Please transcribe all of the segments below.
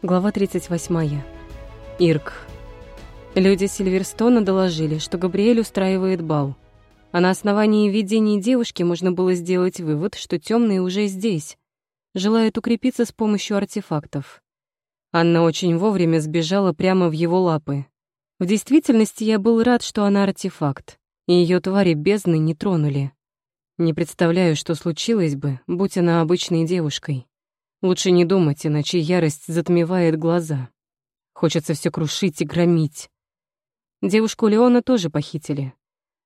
Глава 38. Ирк. Люди Сильверстона доложили, что Габриэль устраивает бал. А на основании видений девушки можно было сделать вывод, что темные уже здесь, желают укрепиться с помощью артефактов. Анна очень вовремя сбежала прямо в его лапы. В действительности я был рад, что она артефакт, и ее твари бездны не тронули. Не представляю, что случилось бы, будь она обычной девушкой. Лучше не думать, иначе ярость затмевает глаза. Хочется все крушить и громить. Девушку Леона тоже похитили.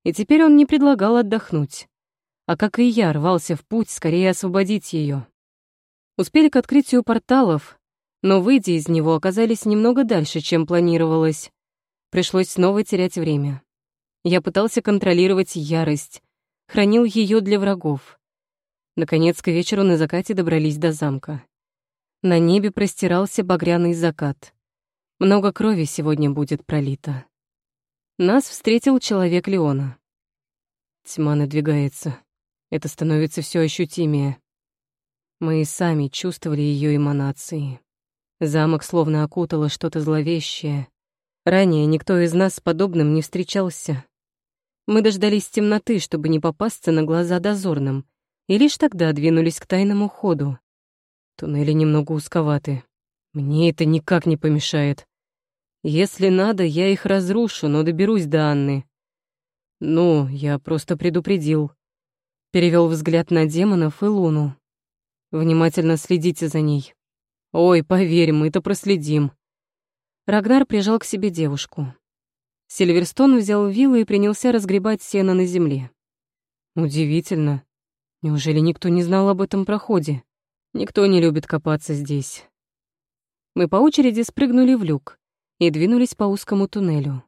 И теперь он не предлагал отдохнуть. А как и я, рвался в путь скорее освободить ее. Успели к открытию порталов, но, выйдя из него, оказались немного дальше, чем планировалось. Пришлось снова терять время. Я пытался контролировать ярость, хранил ее для врагов. Наконец, к вечеру на закате добрались до замка. На небе простирался багряный закат. Много крови сегодня будет пролито. Нас встретил человек Леона. Тьма надвигается. Это становится все ощутимее. Мы и сами чувствовали ее эманации. Замок словно окутало что-то зловещее. Ранее никто из нас с подобным не встречался. Мы дождались темноты, чтобы не попасться на глаза дозорным, и лишь тогда двинулись к тайному ходу. Туннели немного узковаты. Мне это никак не помешает. Если надо, я их разрушу, но доберусь до Анны. Ну, я просто предупредил. Перевел взгляд на демонов и Луну. Внимательно следите за ней. Ой, поверь, мы это проследим. Рагнар прижал к себе девушку. Сильверстон взял вилы и принялся разгребать сено на земле. Удивительно. Неужели никто не знал об этом проходе? Никто не любит копаться здесь. Мы по очереди спрыгнули в люк и двинулись по узкому туннелю.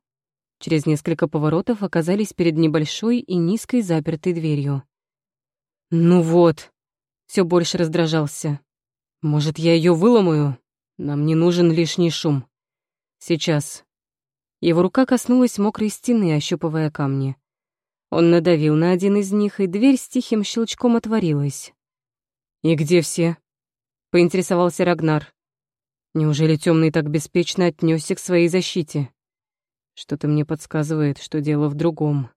Через несколько поворотов оказались перед небольшой и низкой запертой дверью. «Ну вот!» — все больше раздражался. «Может, я ее выломаю? Нам не нужен лишний шум. Сейчас». Его рука коснулась мокрой стены, ощупывая камни. Он надавил на один из них, и дверь с тихим щелчком отворилась. «И где все?» — поинтересовался Рагнар. Неужели темный так беспечно отнесся к своей защите? Что-то мне подсказывает, что дело в другом.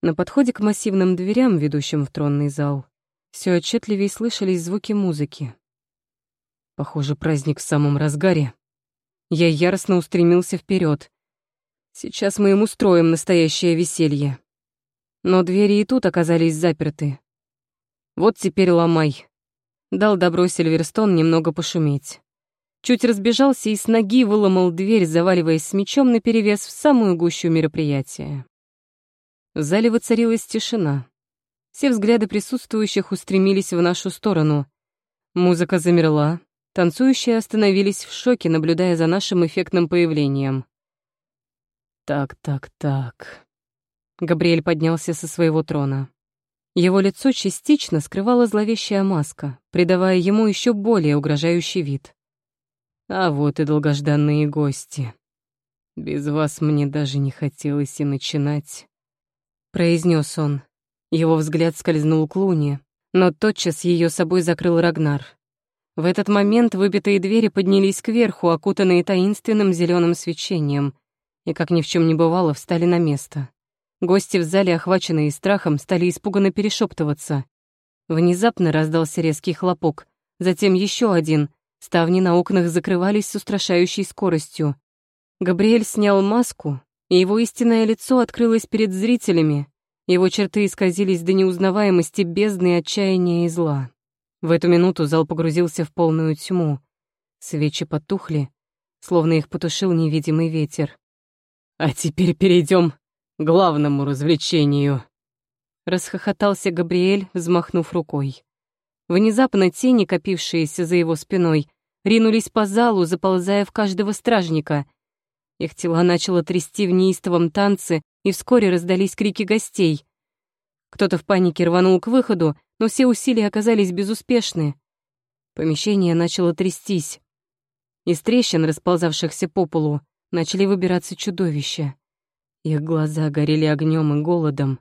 На подходе к массивным дверям, ведущим в тронный зал, все отчетливее слышались звуки музыки. Похоже, праздник в самом разгаре. Я яростно устремился вперед. Сейчас мы им устроим настоящее веселье. Но двери и тут оказались заперты. Вот теперь ломай. Дал добро Сильверстон немного пошуметь. Чуть разбежался и с ноги выломал дверь, заваливаясь с мечом наперевес в самую гущу мероприятия. В зале воцарилась тишина. Все взгляды присутствующих устремились в нашу сторону. Музыка замерла, танцующие остановились в шоке, наблюдая за нашим эффектным появлением. «Так, так, так», Габриэль поднялся со своего трона. Его лицо частично скрывала зловещая маска, придавая ему еще более угрожающий вид. А вот и долгожданные гости. Без вас мне даже не хотелось и начинать. Произнес он. Его взгляд скользнул к Луне, но тотчас ее собой закрыл Рагнар. В этот момент выбитые двери поднялись кверху, окутанные таинственным зеленым свечением, и, как ни в чем не бывало, встали на место. Гости в зале, охваченные страхом, стали испуганно перешептываться. Внезапно раздался резкий хлопок, затем еще один. Ставни на окнах закрывались с устрашающей скоростью. Габриэль снял маску, и его истинное лицо открылось перед зрителями. Его черты исказились до неузнаваемости бездны отчаяния и зла. В эту минуту зал погрузился в полную тьму. Свечи потухли, словно их потушил невидимый ветер. «А теперь перейдем главному развлечению!» Расхохотался Габриэль, взмахнув рукой. Внезапно тени, копившиеся за его спиной, ринулись по залу, заползая в каждого стражника. Их тела начало трясти в неистовом танце, и вскоре раздались крики гостей. Кто-то в панике рванул к выходу, но все усилия оказались безуспешны. Помещение начало трястись. Из трещин, расползавшихся по полу, начали выбираться чудовища. Их глаза горели огнем и голодом.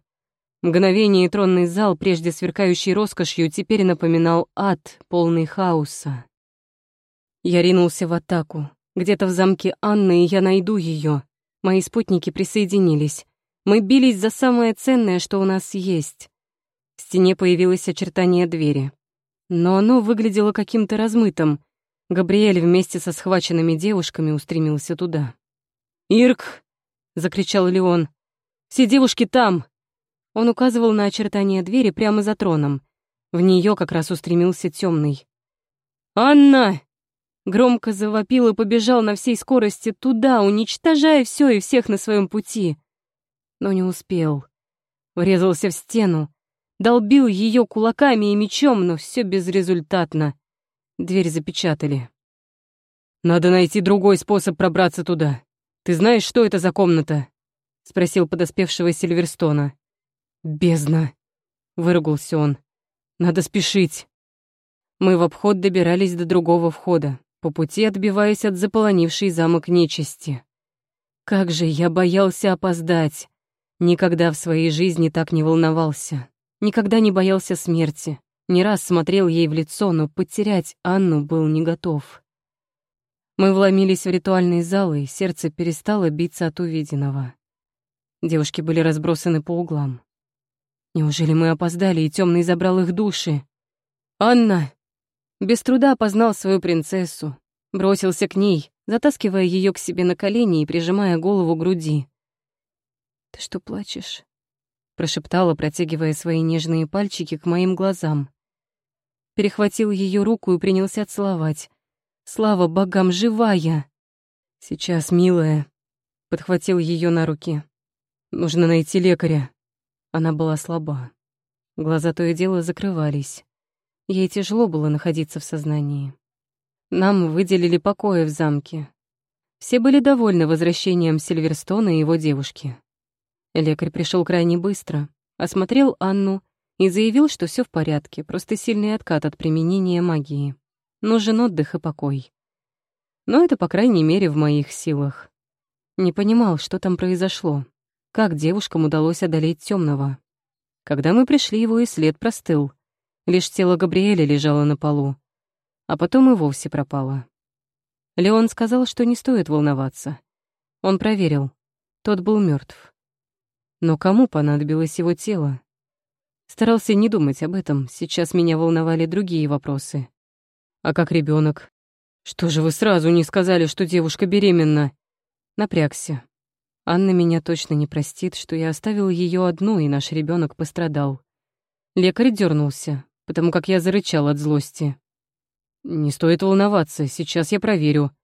Мгновение тронный зал, прежде сверкающий роскошью, теперь напоминал ад, полный хаоса. Я ринулся в атаку. Где-то в замке Анны, я найду ее. Мои спутники присоединились. Мы бились за самое ценное, что у нас есть. В стене появилось очертание двери. Но оно выглядело каким-то размытым. Габриэль вместе со схваченными девушками устремился туда. «Ирк!» — закричал Леон. «Все девушки там!» Он указывал на очертание двери прямо за троном. В нее как раз устремился темный. «Анна!» Громко завопил и побежал на всей скорости туда, уничтожая все и всех на своем пути. Но не успел. Врезался в стену, долбил ее кулаками и мечом, но все безрезультатно. Дверь запечатали. «Надо найти другой способ пробраться туда. Ты знаешь, что это за комната?» — спросил подоспевшего Сильверстона. «Бездна!» — выругался он. «Надо спешить!» Мы в обход добирались до другого входа по пути отбиваясь от заполонившей замок нечисти. Как же я боялся опоздать. Никогда в своей жизни так не волновался. Никогда не боялся смерти. Не раз смотрел ей в лицо, но потерять Анну был не готов. Мы вломились в ритуальный зал, и сердце перестало биться от увиденного. Девушки были разбросаны по углам. Неужели мы опоздали, и темный забрал их души? «Анна!» Без труда опознал свою принцессу, бросился к ней, затаскивая ее к себе на колени и прижимая голову к груди. «Ты что, плачешь?» — прошептала, протягивая свои нежные пальчики к моим глазам. Перехватил ее руку и принялся целовать. «Слава богам, живая!» «Сейчас, милая!» — подхватил ее на руки. «Нужно найти лекаря». Она была слаба. Глаза то и дело закрывались. Ей тяжело было находиться в сознании. Нам выделили покои в замке. Все были довольны возвращением Сильверстона и его девушки. Лекарь пришел крайне быстро, осмотрел Анну и заявил, что все в порядке, просто сильный откат от применения магии. Нужен отдых и покой. Но это, по крайней мере, в моих силах. Не понимал, что там произошло, как девушкам удалось одолеть темного. Когда мы пришли, его и след простыл — Лишь тело Габриэля лежало на полу, а потом и вовсе пропало. Леон сказал, что не стоит волноваться. Он проверил. Тот был мертв. Но кому понадобилось его тело? Старался не думать об этом, сейчас меня волновали другие вопросы. А как ребенок? Что же вы сразу не сказали, что девушка беременна? Напрягся. Анна меня точно не простит, что я оставил ее одну, и наш ребенок пострадал. Лекарь дернулся, потому как я зарычал от злости. «Не стоит волноваться, сейчас я проверю».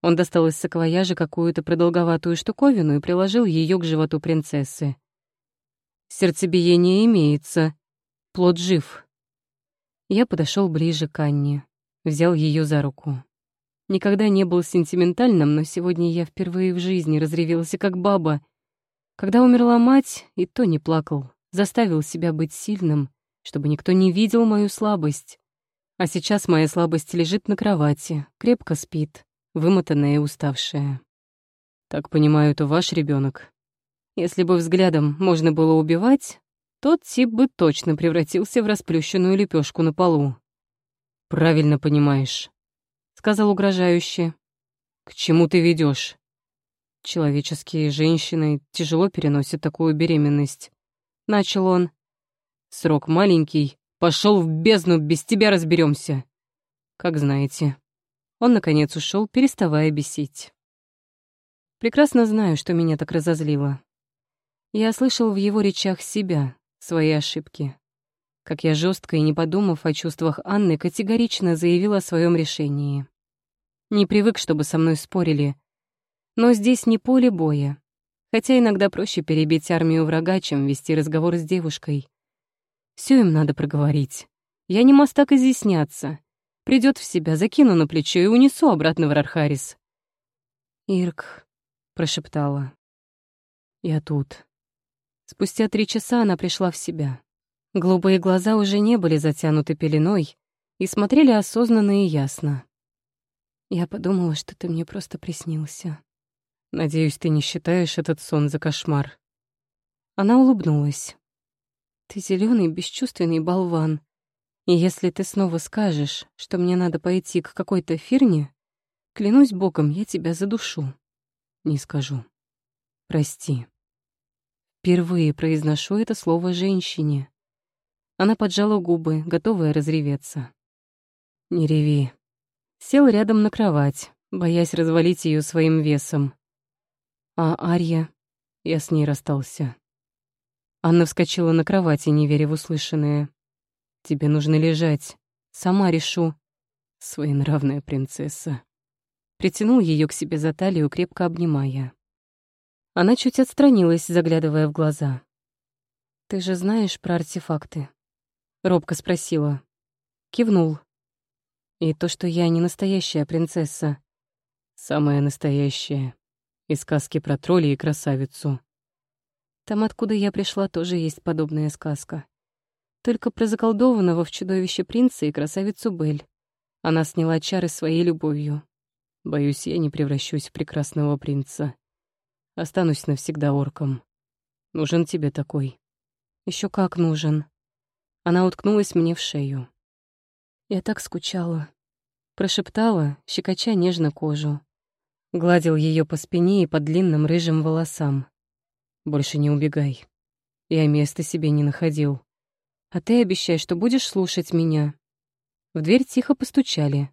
Он достал из саквояжа какую-то продолговатую штуковину и приложил ее к животу принцессы. «Сердцебиение имеется. Плод жив». Я подошел ближе к Анне, взял ее за руку. Никогда не был сентиментальным, но сегодня я впервые в жизни разревелся как баба. Когда умерла мать, и то не плакал, заставил себя быть сильным чтобы никто не видел мою слабость. А сейчас моя слабость лежит на кровати, крепко спит, вымотанная и уставшая. Так понимаю, это ваш ребенок. Если бы взглядом можно было убивать, тот тип бы точно превратился в расплющенную лепешку на полу. «Правильно понимаешь», — сказал угрожающе. «К чему ты ведешь? Человеческие женщины тяжело переносят такую беременность. Начал он, Срок маленький. Пошел в бездну, без тебя разберемся. Как знаете. Он, наконец, ушел, переставая бесить. Прекрасно знаю, что меня так разозлило. Я слышал в его речах себя, свои ошибки. Как я жестко и не подумав о чувствах Анны, категорично заявил о своем решении. Не привык, чтобы со мной спорили. Но здесь не поле боя. Хотя иногда проще перебить армию врага, чем вести разговор с девушкой. Все им надо проговорить. Я не мастак изъясняться. Придет в себя, закину на плечо и унесу обратно в Рархарис. «Ирк», — прошептала. «Я тут». Спустя три часа она пришла в себя. Голубые глаза уже не были затянуты пеленой и смотрели осознанно и ясно. Я подумала, что ты мне просто приснился. Надеюсь, ты не считаешь этот сон за кошмар. Она улыбнулась. Ты зеленый, бесчувственный болван. И если ты снова скажешь, что мне надо пойти к какой-то фирне, клянусь богом, я тебя задушу. Не скажу. Прости. Впервые произношу это слово женщине. Она поджала губы, готовая разреветься. Не реви. Сел рядом на кровать, боясь развалить ее своим весом. А Арья... Я с ней расстался. Анна вскочила на кровати, не веря в услышанное. «Тебе нужно лежать. Сама решу». Своенравная принцесса. Притянул ее к себе за талию, крепко обнимая. Она чуть отстранилась, заглядывая в глаза. «Ты же знаешь про артефакты?» Робко спросила. Кивнул. «И то, что я не настоящая принцесса». «Самая настоящая. Из сказки про тролли и красавицу. Там, откуда я пришла, тоже есть подобная сказка. Только про заколдованного в чудовище принца и красавицу Бель. Она сняла чары своей любовью. Боюсь, я не превращусь в прекрасного принца. Останусь навсегда орком. Нужен тебе такой. Еще как нужен. Она уткнулась мне в шею. Я так скучала. Прошептала, щекоча нежно кожу. Гладил ее по спине и по длинным рыжим волосам. Больше не убегай. Я места себе не находил. А ты обещай, что будешь слушать меня. В дверь тихо постучали.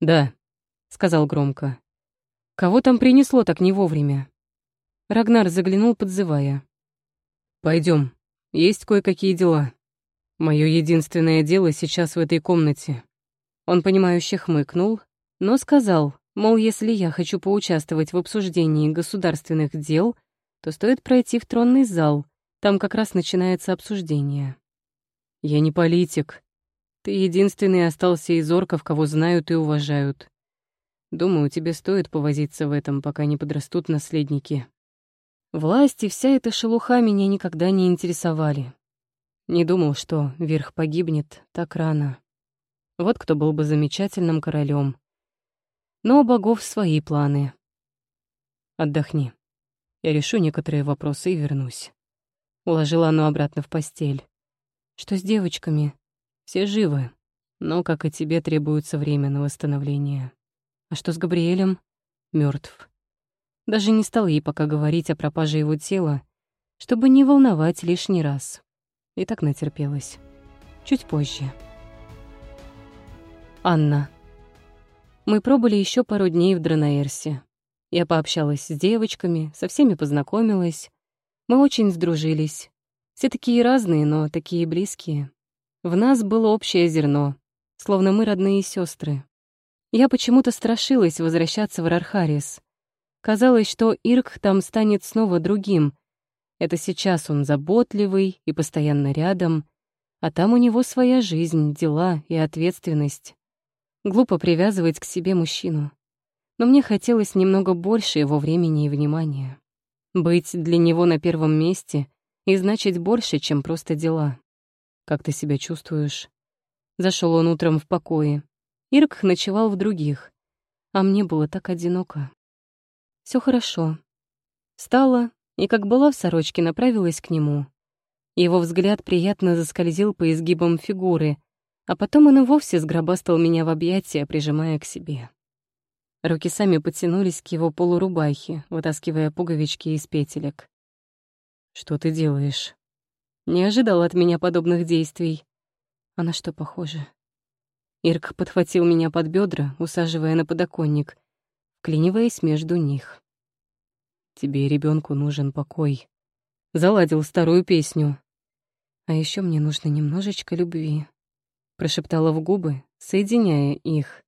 «Да», — сказал громко. «Кого там принесло так не вовремя?» Рагнар заглянул, подзывая. Пойдем, есть кое-какие дела. Мое единственное дело сейчас в этой комнате». Он, понимающе хмыкнул, но сказал, мол, если я хочу поучаствовать в обсуждении государственных дел, то стоит пройти в тронный зал, там как раз начинается обсуждение. «Я не политик. Ты единственный остался из орков, кого знают и уважают. Думаю, тебе стоит повозиться в этом, пока не подрастут наследники. Власть и вся эта шелуха меня никогда не интересовали. Не думал, что верх погибнет так рано. Вот кто был бы замечательным королем. Но у богов свои планы. Отдохни. Я решу некоторые вопросы и вернусь. Уложила оно обратно в постель. Что с девочками? Все живы, но, как и тебе, требуется время на восстановление. А что с Габриэлем? Мертв. Даже не стал ей пока говорить о пропаже его тела, чтобы не волновать лишний раз. И так натерпелась. Чуть позже. Анна. Мы пробыли еще пару дней в Дранаэрсе. Я пообщалась с девочками, со всеми познакомилась. Мы очень сдружились. Все такие разные, но такие близкие. В нас было общее зерно, словно мы родные сестры. Я почему-то страшилась возвращаться в Рархарис. Казалось, что Ирк там станет снова другим. Это сейчас он заботливый и постоянно рядом, а там у него своя жизнь, дела и ответственность. Глупо привязывать к себе мужчину но мне хотелось немного больше его времени и внимания. Быть для него на первом месте и значить больше, чем просто дела. «Как ты себя чувствуешь?» Зашел он утром в покое. Ирк ночевал в других, а мне было так одиноко. Все хорошо. Встала и, как была в сорочке, направилась к нему. Его взгляд приятно заскользил по изгибам фигуры, а потом он и вовсе сгробастал меня в объятия, прижимая к себе. Руки сами потянулись к его полурубахе, вытаскивая пуговички из петелек. «Что ты делаешь?» Не ожидал от меня подобных действий. А на что похоже? Ирк подхватил меня под бедра, усаживая на подоконник, вклиниваясь между них. «Тебе ребенку нужен покой». Заладил старую песню. «А еще мне нужно немножечко любви», — прошептала в губы, соединяя их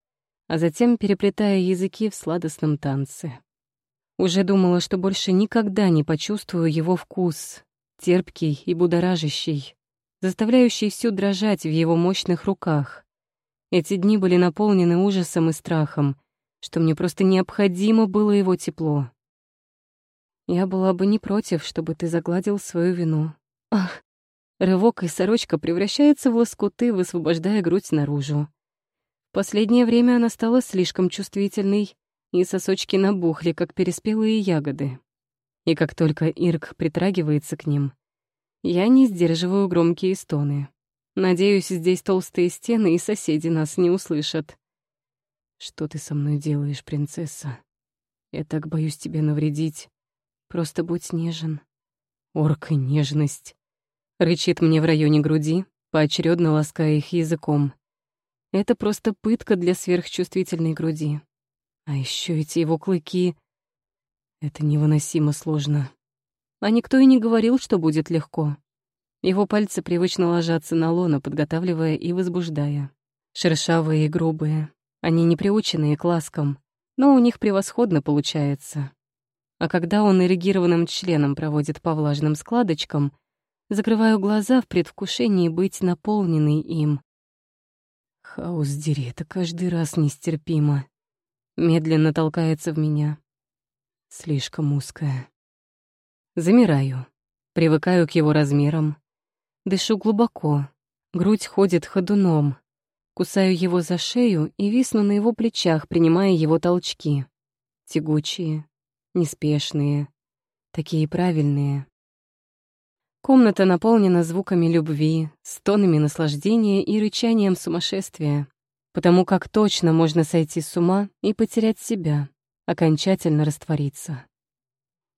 а затем переплетая языки в сладостном танце. Уже думала, что больше никогда не почувствую его вкус, терпкий и будоражащий, заставляющий всю дрожать в его мощных руках. Эти дни были наполнены ужасом и страхом, что мне просто необходимо было его тепло. Я была бы не против, чтобы ты загладил свою вину. Ах! Рывок и сорочка превращаются в лоскуты, высвобождая грудь наружу. Последнее время она стала слишком чувствительной, и сосочки набухли, как переспелые ягоды. И как только Ирк притрагивается к ним, я не сдерживаю громкие стоны. Надеюсь, здесь толстые стены, и соседи нас не услышат. Что ты со мной делаешь, принцесса? Я так боюсь тебе навредить. Просто будь нежен. Орк и нежность. Рычит мне в районе груди, поочередно лаская их языком. Это просто пытка для сверхчувствительной груди. А еще эти его клыки. Это невыносимо сложно. А никто и не говорил, что будет легко. Его пальцы привычно ложатся на лона, подготавливая и возбуждая. Шершавые и грубые. Они не приученные к ласкам, но у них превосходно получается. А когда он эрегированным членом проводит по влажным складочкам, закрываю глаза в предвкушении быть наполненной им. Хаос дери, это каждый раз нестерпимо. Медленно толкается в меня. Слишком узкая. Замираю, привыкаю к его размерам, Дышу глубоко, грудь ходит ходуном. Кусаю его за шею и висну на его плечах, принимая его толчки. Тягучие, неспешные, такие правильные. Комната наполнена звуками любви, стонами наслаждения и рычанием сумасшествия, потому как точно можно сойти с ума и потерять себя, окончательно раствориться.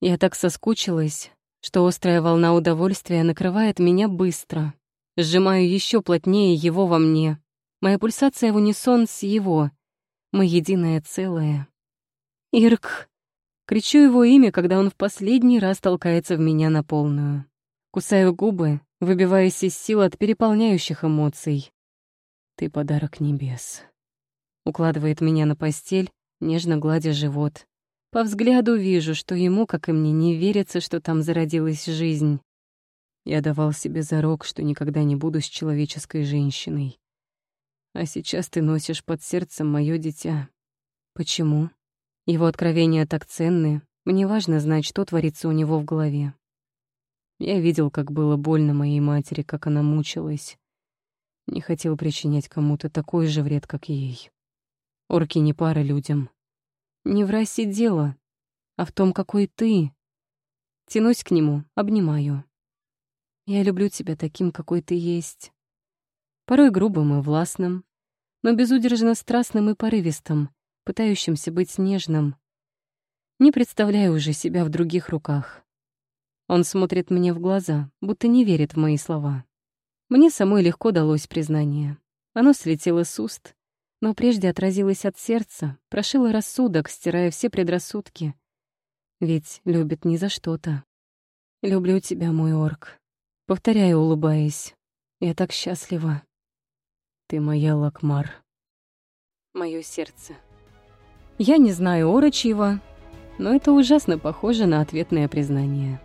Я так соскучилась, что острая волна удовольствия накрывает меня быстро. Сжимаю еще плотнее его во мне. Моя пульсация в унисон с его. Мы единое целое. «Ирк!» Кричу его имя, когда он в последний раз толкается в меня на полную. Кусаю губы, выбиваясь из сил от переполняющих эмоций. «Ты подарок небес». Укладывает меня на постель, нежно гладя живот. По взгляду вижу, что ему, как и мне, не верится, что там зародилась жизнь. Я давал себе зарок, что никогда не буду с человеческой женщиной. А сейчас ты носишь под сердцем моё дитя. Почему? Его откровения так ценны. Мне важно знать, что творится у него в голове. Я видел, как было больно моей матери, как она мучилась. Не хотел причинять кому-то такой же вред, как ей. Орки не пара людям. Не в расе дело, а в том, какой ты. Тянусь к нему, обнимаю. Я люблю тебя таким, какой ты есть. Порой грубым и властным, но безудержно страстным и порывистым, пытающимся быть нежным. Не представляю уже себя в других руках. Он смотрит мне в глаза, будто не верит в мои слова. Мне самой легко далось признание. Оно слетело с уст, но прежде отразилась от сердца, прошила рассудок, стирая все предрассудки. Ведь любит не за что-то. «Люблю тебя, мой орк», — повторяю, улыбаясь. «Я так счастлива». «Ты моя Лакмар». Моё сердце. Я не знаю орочьего, но это ужасно похоже на ответное признание.